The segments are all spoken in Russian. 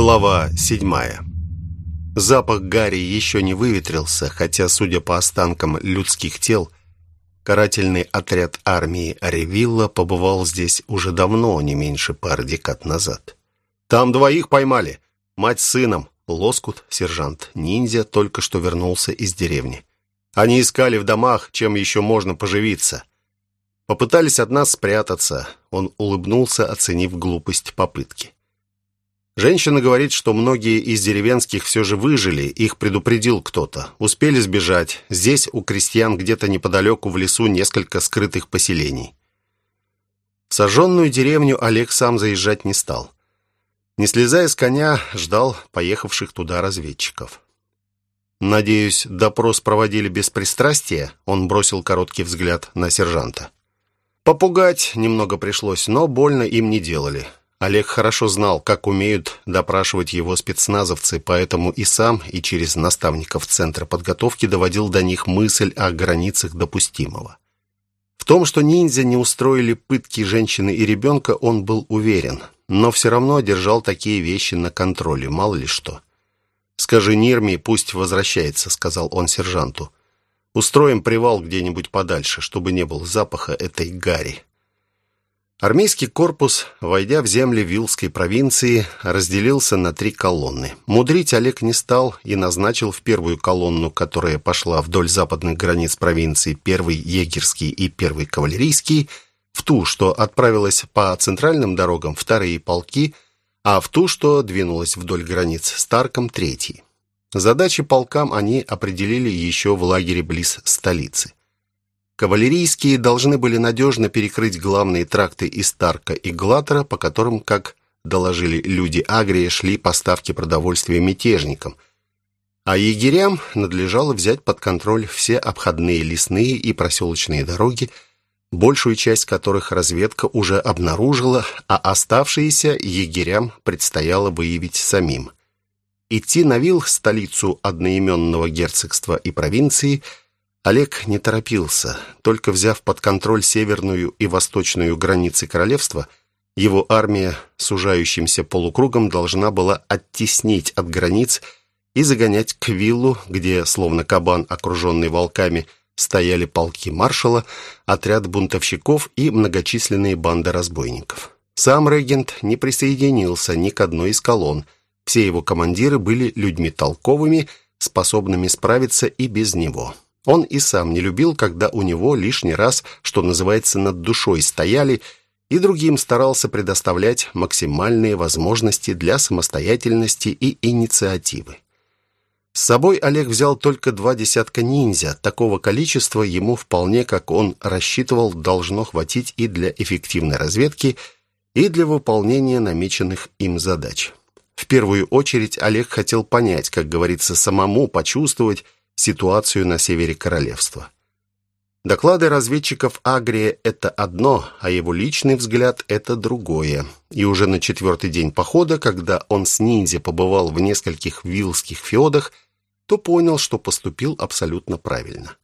Глава седьмая. Запах гари еще не выветрился, хотя, судя по останкам людских тел, карательный отряд армии Аревилла побывал здесь уже давно, не меньше пары декад назад. «Там двоих поймали. Мать с сыном. Лоскут, сержант, ниндзя, только что вернулся из деревни. Они искали в домах, чем еще можно поживиться. Попытались от нас спрятаться. Он улыбнулся, оценив глупость попытки. Женщина говорит, что многие из деревенских все же выжили, их предупредил кто-то. Успели сбежать. Здесь у крестьян где-то неподалеку в лесу несколько скрытых поселений. В сожженную деревню Олег сам заезжать не стал. Не слезая с коня, ждал поехавших туда разведчиков. «Надеюсь, допрос проводили без пристрастия?» Он бросил короткий взгляд на сержанта. Попугать немного пришлось, но больно им не делали. Олег хорошо знал, как умеют допрашивать его спецназовцы, поэтому и сам, и через наставников Центра подготовки доводил до них мысль о границах допустимого. В том, что ниндзя не устроили пытки женщины и ребенка, он был уверен, но все равно держал такие вещи на контроле, мало ли что. «Скажи Нирми, пусть возвращается», — сказал он сержанту. «Устроим привал где-нибудь подальше, чтобы не было запаха этой гари». Армейский корпус, войдя в земли Вилской провинции, разделился на три колонны. Мудрить Олег не стал и назначил в первую колонну, которая пошла вдоль западных границ провинции, первый егерский и первый кавалерийский, в ту, что отправилась по центральным дорогам, вторые полки, а в ту, что двинулась вдоль границ с Тарком, третий. Задачи полкам они определили еще в лагере близ столицы. Кавалерийские должны были надежно перекрыть главные тракты из Тарка и Глатера, по которым, как доложили люди Агрия, шли поставки продовольствия мятежникам. А егерям надлежало взять под контроль все обходные лесные и проселочные дороги, большую часть которых разведка уже обнаружила, а оставшиеся егерям предстояло выявить самим. Идти на Вил, столицу одноименного герцогства и провинции – Олег не торопился. Только взяв под контроль северную и восточную границы королевства, его армия сужающимся полукругом должна была оттеснить от границ и загонять к виллу, где, словно кабан, окруженный волками, стояли полки маршала, отряд бунтовщиков и многочисленные банды разбойников. Сам регент не присоединился ни к одной из колонн. Все его командиры были людьми толковыми, способными справиться и без него. Он и сам не любил, когда у него лишний раз, что называется, над душой стояли, и другим старался предоставлять максимальные возможности для самостоятельности и инициативы. С собой Олег взял только два десятка ниндзя. Такого количества ему вполне, как он рассчитывал, должно хватить и для эффективной разведки, и для выполнения намеченных им задач. В первую очередь Олег хотел понять, как говорится, самому почувствовать, ситуацию на севере королевства. Доклады разведчиков Агрия – это одно, а его личный взгляд – это другое. И уже на четвертый день похода, когда он с ниндзя побывал в нескольких вилских феодах, то понял, что поступил абсолютно правильно.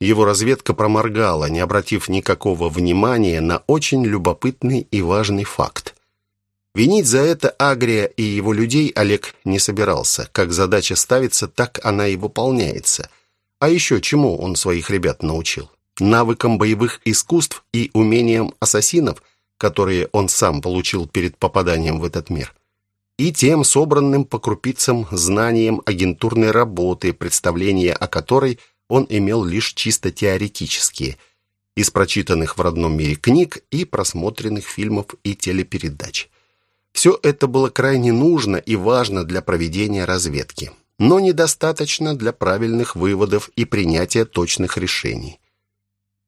Его разведка проморгала, не обратив никакого внимания на очень любопытный и важный факт. Винить за это Агрия и его людей Олег не собирался. Как задача ставится, так она и выполняется. А еще чему он своих ребят научил? Навыкам боевых искусств и умениям ассасинов, которые он сам получил перед попаданием в этот мир. И тем собранным по крупицам знаниям агентурной работы, представления о которой он имел лишь чисто теоретические, из прочитанных в родном мире книг и просмотренных фильмов и телепередач. Все это было крайне нужно и важно для проведения разведки, но недостаточно для правильных выводов и принятия точных решений.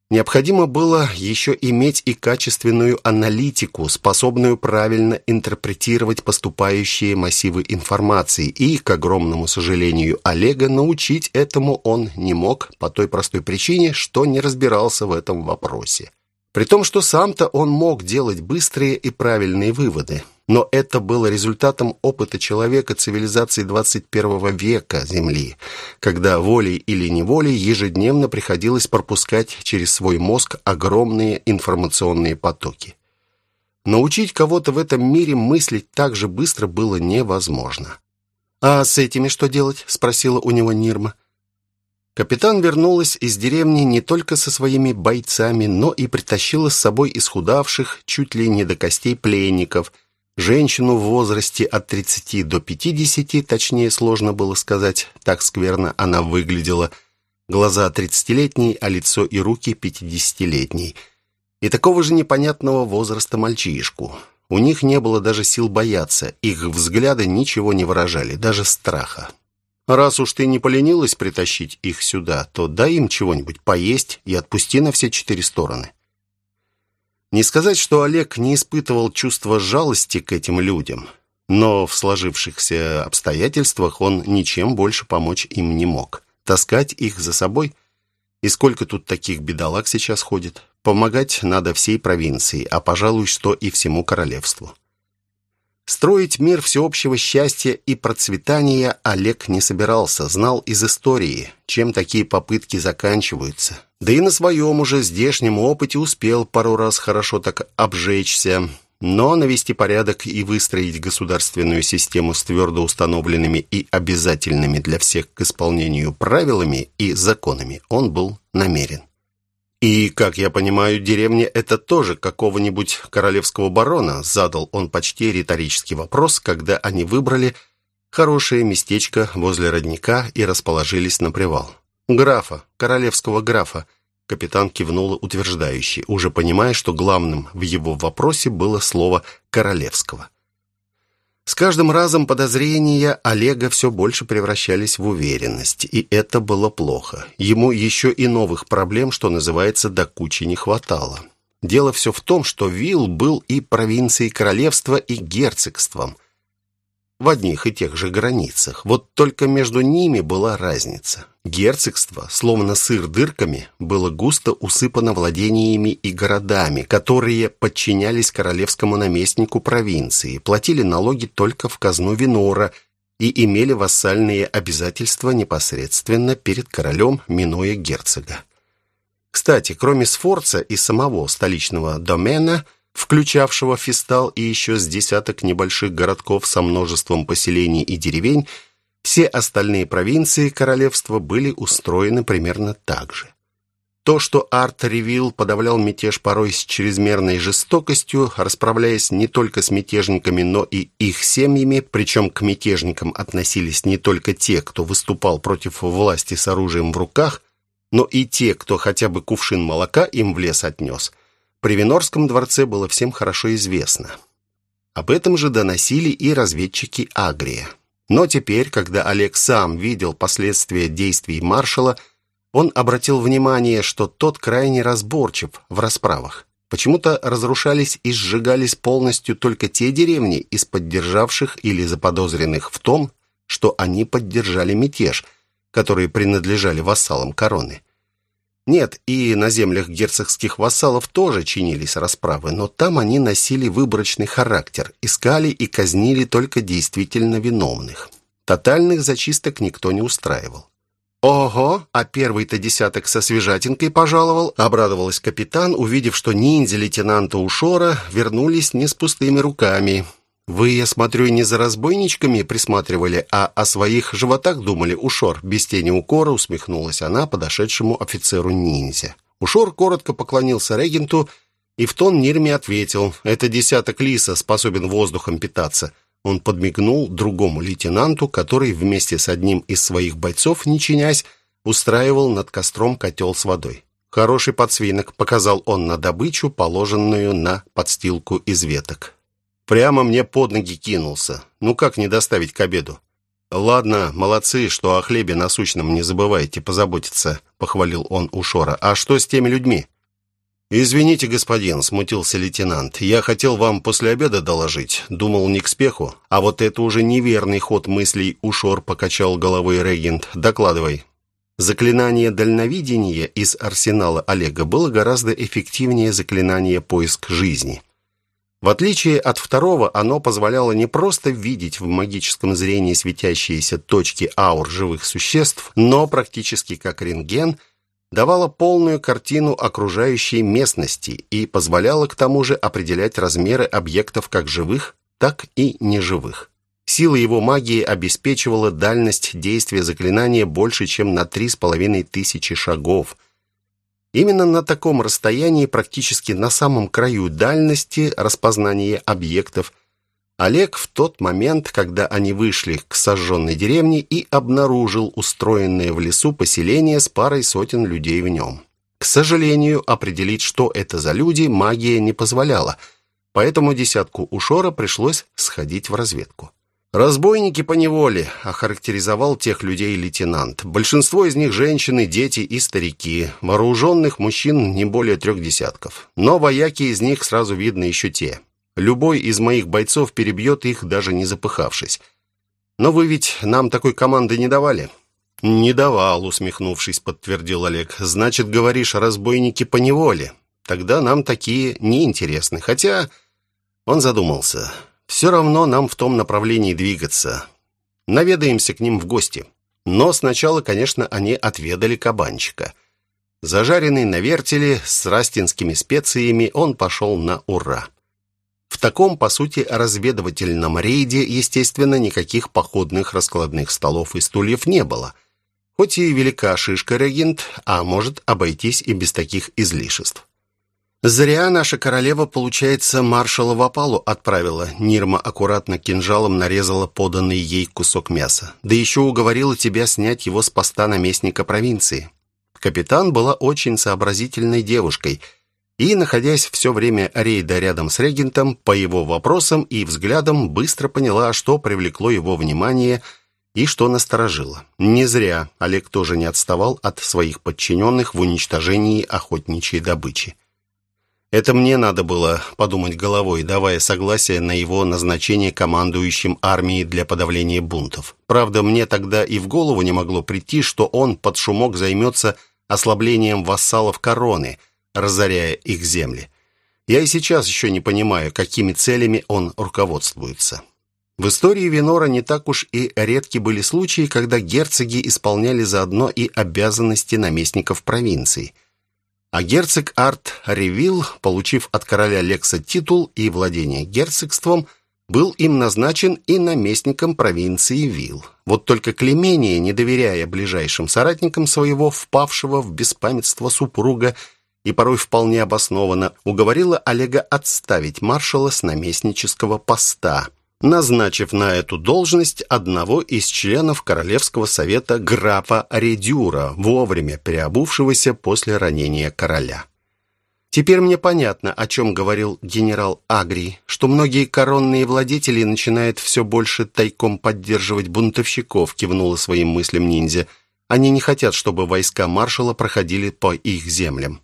Необходимо было еще иметь и качественную аналитику, способную правильно интерпретировать поступающие массивы информации, и, к огромному сожалению Олега, научить этому он не мог по той простой причине, что не разбирался в этом вопросе. При том, что сам-то он мог делать быстрые и правильные выводы. Но это было результатом опыта человека цивилизации 21 века Земли, когда волей или неволей ежедневно приходилось пропускать через свой мозг огромные информационные потоки. Научить кого-то в этом мире мыслить так же быстро было невозможно. «А с этими что делать?» — спросила у него Нирма. Капитан вернулась из деревни не только со своими бойцами, но и притащила с собой исхудавших, чуть ли не до костей пленников, женщину в возрасте от 30 до 50, точнее сложно было сказать, так скверно она выглядела, глаза 30-летней, а лицо и руки 50-летней, и такого же непонятного возраста мальчишку. У них не было даже сил бояться, их взгляды ничего не выражали, даже страха. Раз уж ты не поленилась притащить их сюда, то дай им чего-нибудь поесть и отпусти на все четыре стороны. Не сказать, что Олег не испытывал чувства жалости к этим людям, но в сложившихся обстоятельствах он ничем больше помочь им не мог. Таскать их за собой? И сколько тут таких бедолаг сейчас ходит? Помогать надо всей провинции, а, пожалуй, что и всему королевству. Строить мир всеобщего счастья и процветания Олег не собирался, знал из истории, чем такие попытки заканчиваются. Да и на своем уже здешнем опыте успел пару раз хорошо так обжечься. Но навести порядок и выстроить государственную систему с твердо установленными и обязательными для всех к исполнению правилами и законами он был намерен. «И, как я понимаю, деревня — это тоже какого-нибудь королевского барона?» Задал он почти риторический вопрос, когда они выбрали хорошее местечко возле родника и расположились на привал. «Графа, королевского графа», — капитан кивнул утверждающе, уже понимая, что главным в его вопросе было слово «королевского». С каждым разом подозрения Олега все больше превращались в уверенность, и это было плохо. Ему еще и новых проблем, что называется, до кучи не хватало. Дело все в том, что Вилл был и провинцией королевства, и герцогством в одних и тех же границах. Вот только между ними была разница. Герцогство, словно сыр дырками, было густо усыпано владениями и городами, которые подчинялись королевскому наместнику провинции, платили налоги только в казну Винора и имели вассальные обязательства непосредственно перед королем, минуя герцога. Кстати, кроме Сфорца и самого столичного домена – включавшего Фистал и еще с десяток небольших городков со множеством поселений и деревень, все остальные провинции королевства были устроены примерно так же. То, что Арт Ревилл подавлял мятеж порой с чрезмерной жестокостью, расправляясь не только с мятежниками, но и их семьями, причем к мятежникам относились не только те, кто выступал против власти с оружием в руках, но и те, кто хотя бы кувшин молока им в лес отнес – при Винорском дворце было всем хорошо известно. Об этом же доносили и разведчики Агрия. Но теперь, когда Олег сам видел последствия действий маршала, он обратил внимание, что тот крайне разборчив в расправах. Почему-то разрушались и сжигались полностью только те деревни из поддержавших или заподозренных в том, что они поддержали мятеж, которые принадлежали вассалам короны. Нет, и на землях герцогских вассалов тоже чинились расправы, но там они носили выборочный характер, искали и казнили только действительно виновных. Тотальных зачисток никто не устраивал. «Ого, а первый-то десяток со свежатинкой пожаловал», — обрадовалась капитан, увидев, что ниндзя лейтенанта Ушора вернулись не с пустыми руками. «Вы, я смотрю, не за разбойничками присматривали, а о своих животах думали, Ушор». Без тени укора усмехнулась она подошедшему офицеру-ниндзя. Ушор коротко поклонился регенту и в тон Нирме ответил, «Это десяток лиса способен воздухом питаться». Он подмигнул другому лейтенанту, который вместе с одним из своих бойцов, не чинясь, устраивал над костром котел с водой. «Хороший подсвинок», — показал он на добычу, положенную на подстилку из веток. Прямо мне под ноги кинулся. Ну как не доставить к обеду? Ладно, молодцы, что о хлебе насущном не забывайте позаботиться, похвалил он у Шора. А что с теми людьми? «Извините, господин», — смутился лейтенант. «Я хотел вам после обеда доложить. Думал, не к спеху. А вот это уже неверный ход мыслей Ушор», — покачал головой регент. «Докладывай». Заклинание дальновидения из арсенала Олега было гораздо эффективнее заклинания «Поиск жизни». В отличие от второго, оно позволяло не просто видеть в магическом зрении светящиеся точки аур живых существ, но практически как рентген давала полную картину окружающей местности и позволяла к тому же определять размеры объектов как живых, так и неживых. Сила его магии обеспечивала дальность действия заклинания больше, чем на три с половиной тысячи шагов. Именно на таком расстоянии, практически на самом краю дальности распознания объектов, Олег в тот момент, когда они вышли к сожженной деревне и обнаружил устроенное в лесу поселение с парой сотен людей в нем. К сожалению, определить, что это за люди, магия не позволяла, поэтому десятку Ушора пришлось сходить в разведку. «Разбойники по неволе», — охарактеризовал тех людей лейтенант. «Большинство из них женщины, дети и старики. Вооруженных мужчин не более трех десятков. Но вояки из них сразу видно еще те. Любой из моих бойцов перебьет их, даже не запыхавшись. Но вы ведь нам такой команды не давали?» «Не давал», — усмехнувшись, подтвердил Олег. «Значит, говоришь, разбойники по неволе. Тогда нам такие неинтересны. Хотя...» Он задумался. «Все равно нам в том направлении двигаться. Наведаемся к ним в гости. Но сначала, конечно, они отведали кабанчика». Зажаренный на вертеле с растинскими специями, он пошел на ура. В таком, по сути, разведывательном рейде, естественно, никаких походных раскладных столов и стульев не было. Хоть и велика шишка регент, а может обойтись и без таких излишеств. «Зря наша королева, получается, маршала в опалу отправила». Нирма аккуратно кинжалом нарезала поданный ей кусок мяса. «Да еще уговорила тебя снять его с поста наместника провинции». Капитан была очень сообразительной девушкой – и, находясь все время рейда рядом с регентом, по его вопросам и взглядам быстро поняла, что привлекло его внимание и что насторожило. Не зря Олег тоже не отставал от своих подчиненных в уничтожении охотничьей добычи. Это мне надо было подумать головой, давая согласие на его назначение командующим армией для подавления бунтов. Правда, мне тогда и в голову не могло прийти, что он под шумок займется ослаблением вассалов короны – разоряя их земли. Я и сейчас еще не понимаю, какими целями он руководствуется. В истории Винора не так уж и редки были случаи, когда герцоги исполняли заодно и обязанности наместников провинций. А герцог Арт Ревилл, получив от короля Лекса титул и владение герцогством, был им назначен и наместником провинции Вил. Вот только Клемения, не доверяя ближайшим соратникам своего впавшего в беспамятство супруга, и порой вполне обоснованно уговорила Олега отставить маршала с наместнического поста, назначив на эту должность одного из членов Королевского совета графа Редюра, вовремя переобувшегося после ранения короля. Теперь мне понятно, о чем говорил генерал Агри, что многие коронные владетели начинают все больше тайком поддерживать бунтовщиков, кивнула своим мыслям ниндзя. Они не хотят, чтобы войска маршала проходили по их землям.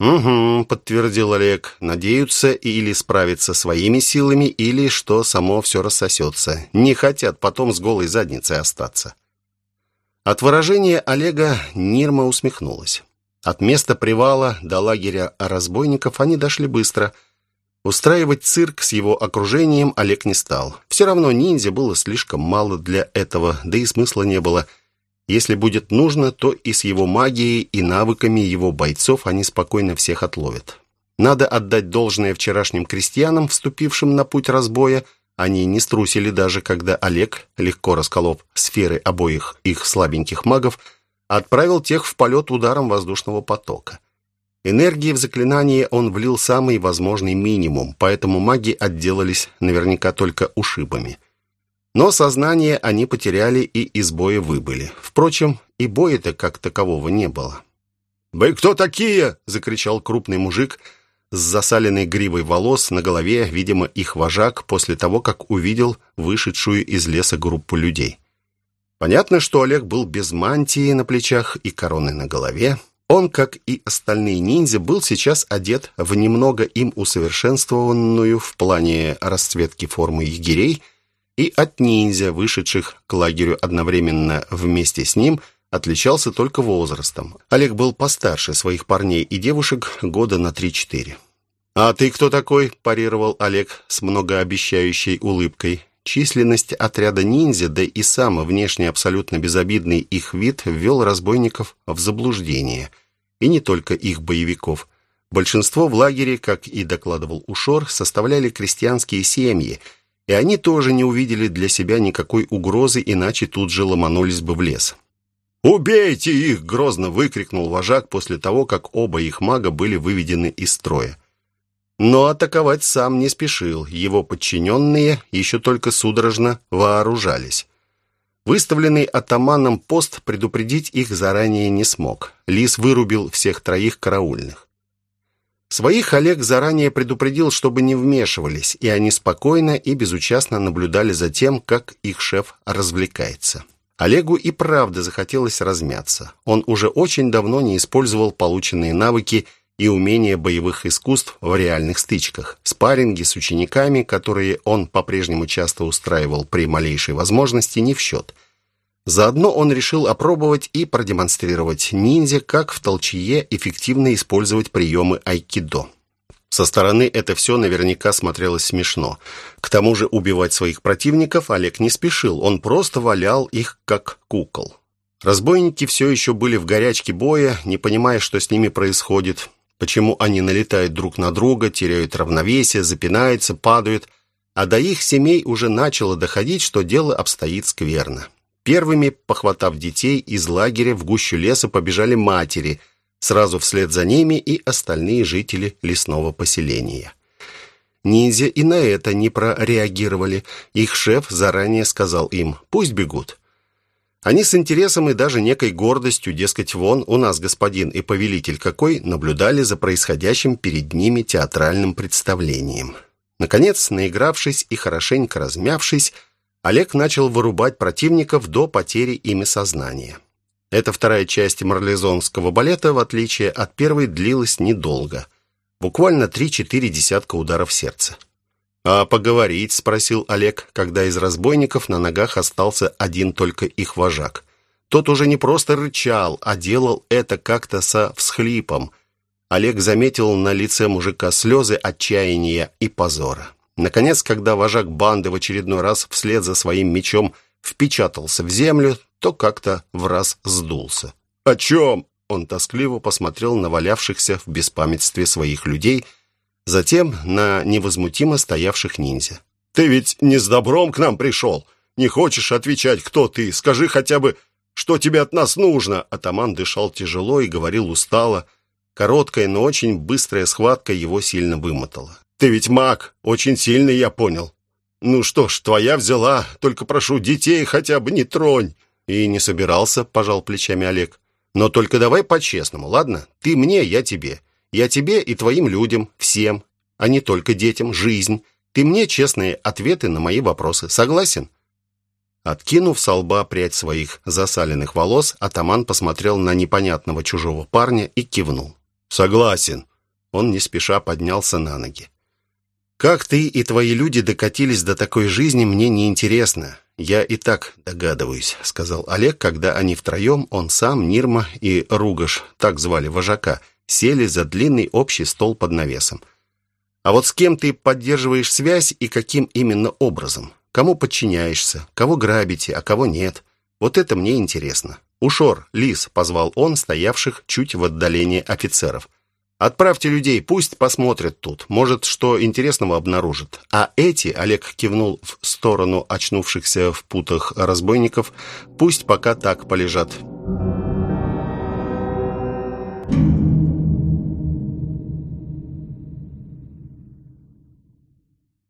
«Угу», — подтвердил Олег. «Надеются или справиться своими силами, или что само все рассосется. Не хотят потом с голой задницей остаться». От выражения Олега Нирма усмехнулась. От места привала до лагеря разбойников они дошли быстро. Устраивать цирк с его окружением Олег не стал. Все равно ниндзя было слишком мало для этого, да и смысла не было — если будет нужно, то и с его магией, и навыками его бойцов они спокойно всех отловят. Надо отдать должное вчерашним крестьянам, вступившим на путь разбоя. Они не струсили даже, когда Олег, легко расколов сферы обоих их слабеньких магов, отправил тех в полет ударом воздушного потока. Энергии в заклинание он влил самый возможный минимум, поэтому маги отделались наверняка только ушибами. Но сознание они потеряли и из боя выбыли. Впрочем, и боя-то как такового не было. «Вы кто такие?» — закричал крупный мужик с засаленной гривой волос на голове, видимо, их вожак, после того, как увидел вышедшую из леса группу людей. Понятно, что Олег был без мантии на плечах и короны на голове. Он, как и остальные ниндзя, был сейчас одет в немного им усовершенствованную в плане расцветки формы егерей – и от ниндзя, вышедших к лагерю одновременно вместе с ним, отличался только возрастом. Олег был постарше своих парней и девушек года на 3-4. «А ты кто такой?» – парировал Олег с многообещающей улыбкой. Численность отряда ниндзя, да и сам внешне абсолютно безобидный их вид ввел разбойников в заблуждение. И не только их боевиков. Большинство в лагере, как и докладывал Ушор, составляли крестьянские семьи, и они тоже не увидели для себя никакой угрозы, иначе тут же ломанулись бы в лес. «Убейте их!» — грозно выкрикнул вожак после того, как оба их мага были выведены из строя. Но атаковать сам не спешил, его подчиненные еще только судорожно вооружались. Выставленный атаманом пост предупредить их заранее не смог. Лис вырубил всех троих караульных. Своих Олег заранее предупредил, чтобы не вмешивались, и они спокойно и безучастно наблюдали за тем, как их шеф развлекается. Олегу и правда захотелось размяться. Он уже очень давно не использовал полученные навыки и умения боевых искусств в реальных стычках. Спарринги с учениками, которые он по-прежнему часто устраивал при малейшей возможности, не в счет. Заодно он решил опробовать и продемонстрировать ниндзя, как в толчье эффективно использовать приемы айкидо. Со стороны это все наверняка смотрелось смешно. К тому же убивать своих противников Олег не спешил, он просто валял их как кукол. Разбойники все еще были в горячке боя, не понимая, что с ними происходит, почему они налетают друг на друга, теряют равновесие, запинаются, падают, а до их семей уже начало доходить, что дело обстоит скверно. Первыми, похватав детей, из лагеря в гущу леса побежали матери – Сразу вслед за ними и остальные жители лесного поселения. Ниндзя и на это не прореагировали. Их шеф заранее сказал им «пусть бегут». Они с интересом и даже некой гордостью, дескать, вон у нас господин и повелитель какой, наблюдали за происходящим перед ними театральным представлением. Наконец, наигравшись и хорошенько размявшись, Олег начал вырубать противников до потери ими сознания. Эта вторая часть марлезонского балета, в отличие от первой, длилась недолго. Буквально три-четыре десятка ударов сердца. «А поговорить?» — спросил Олег, когда из разбойников на ногах остался один только их вожак. Тот уже не просто рычал, а делал это как-то со всхлипом. Олег заметил на лице мужика слезы отчаяния и позора. Наконец, когда вожак банды в очередной раз вслед за своим мечом впечатался в землю, то как-то в раз сдулся. «О чем?» Он тоскливо посмотрел на валявшихся в беспамятстве своих людей, затем на невозмутимо стоявших ниндзя. «Ты ведь не с добром к нам пришел? Не хочешь отвечать, кто ты? Скажи хотя бы, что тебе от нас нужно?» Атаман дышал тяжело и говорил устало. Короткая, но очень быстрая схватка его сильно вымотала. «Ты ведь маг, очень сильный, я понял. Ну что ж, твоя взяла, только прошу, детей хотя бы не тронь». «И не собирался», — пожал плечами Олег. «Но только давай по-честному, ладно? Ты мне, я тебе. Я тебе и твоим людям, всем, а не только детям, жизнь. Ты мне честные ответы на мои вопросы. Согласен?» Откинув со лба прядь своих засаленных волос, атаман посмотрел на непонятного чужого парня и кивнул. «Согласен». Он не спеша поднялся на ноги. «Как ты и твои люди докатились до такой жизни, мне не интересно. «Я и так догадываюсь», — сказал Олег, когда они втроем, он сам, Нирма и Ругаш, так звали вожака, сели за длинный общий стол под навесом. «А вот с кем ты поддерживаешь связь и каким именно образом? Кому подчиняешься? Кого грабите, а кого нет? Вот это мне интересно». «Ушор, Лис», — позвал он стоявших чуть в отдалении офицеров. Отправьте людей, пусть посмотрят тут. Может, что интересного обнаружат. А эти, Олег кивнул в сторону очнувшихся в путах разбойников, пусть пока так полежат.